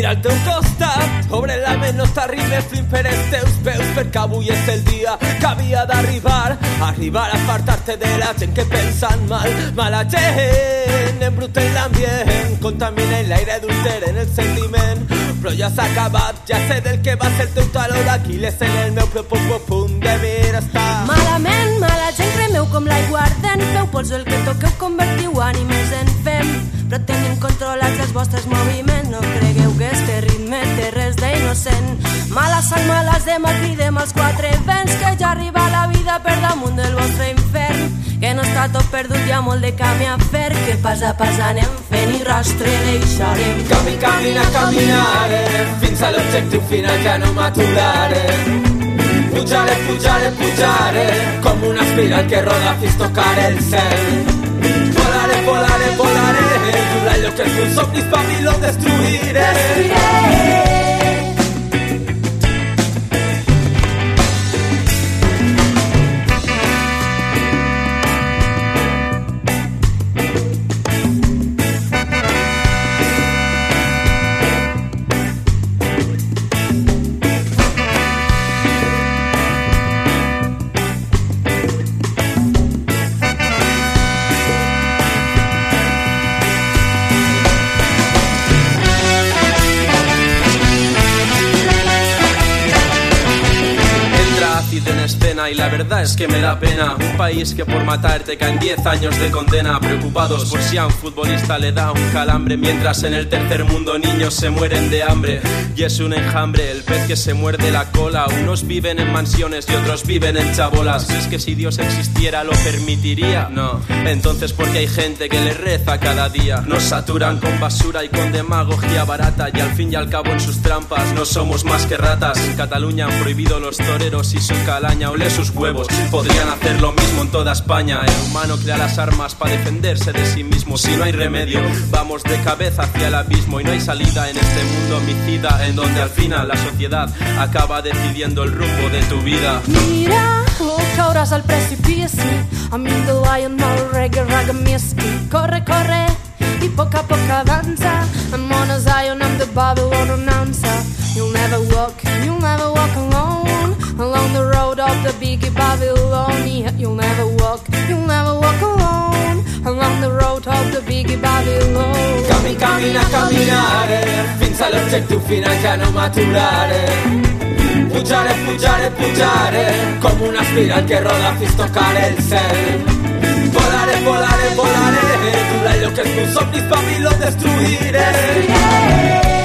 teu costat. Obre la ment, no t'arribe flint per els teus peus, perquè avui és el dia que havia d'arribar. Arribar a apartar-te de la gent que pensen mal, mala gent, embruten l'ambient, contaminen l'aire, adulteren el sentiment, però ja s'ha acabat, ja sé del que va ser teu taló d'Aquiles en el meu propo punt de mira està. Malament, mala gent, cremeu com l'aigua ardent, feu pols el que toqueu, convertiu ànimes en fem, però tenim controlats els vostres moviments, no cregueu que este ritme té res d'innocent. Mala sang, males de mal cridem als quatre vents, que ja arriba la vida per damunt del vostre infern, que no està tot perdut, hi ha molt de camí a fer, que pas a pas anem fent i rastre deixarem. Camí, camina, caminaré, fins a l'objectiu final ja no m'aturaré. Pujaré, pujaré, pujaré, com una espiral que roda fins tocar el cel. Volaré, volaré, volaré, durant allò que els meus somnis per mi lo destruiré. Y la verdad es que me da pena. Un país que por matarte caen 10 años de condena. Preocupados por si a un futbolista le da un calambre Mientras en el tercer mundo niños se mueren de hambre. Y es un enjambre, el pez que se muerde la cola. Unos viven en mansiones y otros viven en chabolas. ¿Es que si Dios existiera lo permitiría? No, entonces porque hay gente que le reza cada día Nos saturan con basura y con demagogía barata. Y al fin y al cabo en sus trampas no somos más que ratas. En Cataluña han prohibido los toreros y su calaña. Ole sus huevos, podrían hacer lo mismo en toda España El humano crea las armas para defenderse de sí mismo Si no hay remedio, vamos de cabeza hacia el abismo Y no hay salida en este mundo homicida En donde al final la sociedad acaba decidiendo el rumbo de tu vida Mira, o cauràs al precipici amb the lion, el reggae, ragamiski. Corre, corre, i a poc a poc avança. I'm on a Zion, I'm the Babylon announcer. You'll never walk, you'll never walk alone. along the road of the big Babylonia. You'll never walk, you'll never walk alone along the road of the big Babylonia. Cammin, cammina, camminare, finza l'oggetto fino anche a non maturare. Pugiare, pugiare, pugiare, come una spira che roda fi toccare il sel. Volare, volare, volare, tu l'hai lo che tu sopra il spavillo destruire. destruire.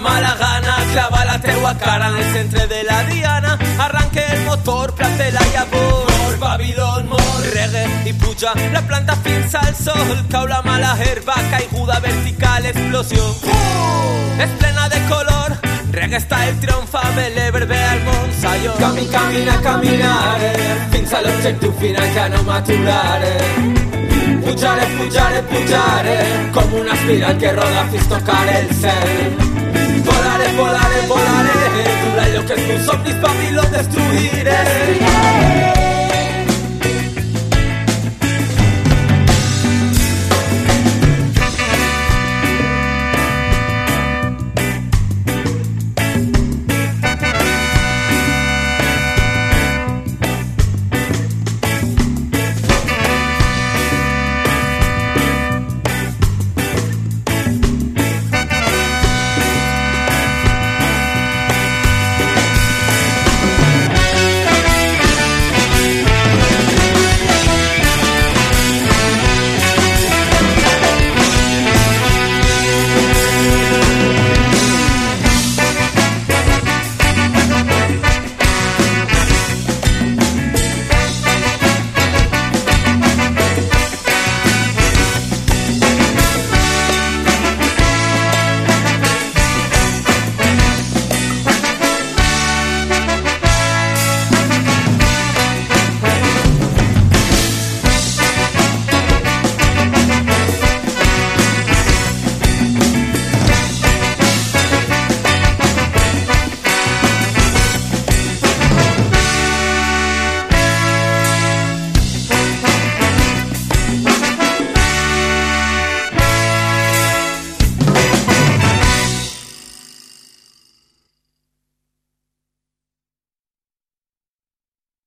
Mala gana, clava la teua cara en el centre de la diana, arranque el motor, plante la llavor, mor, Babilón, mor, reggae i puja la planta fins al sol, cau la mala herba, caiguda vertical, explosió, uh! és plena de color, reggae el triomfa, l'Ever ve al Sayo. Camí, camina, caminaré, fins a l'objectiu final ja no m'aturaré. Pujaré, pujaré, pujaré Com una espiral que roda fins cel Volaré, volaré, volaré Durant allò que els meus somnis per mi lo destruiré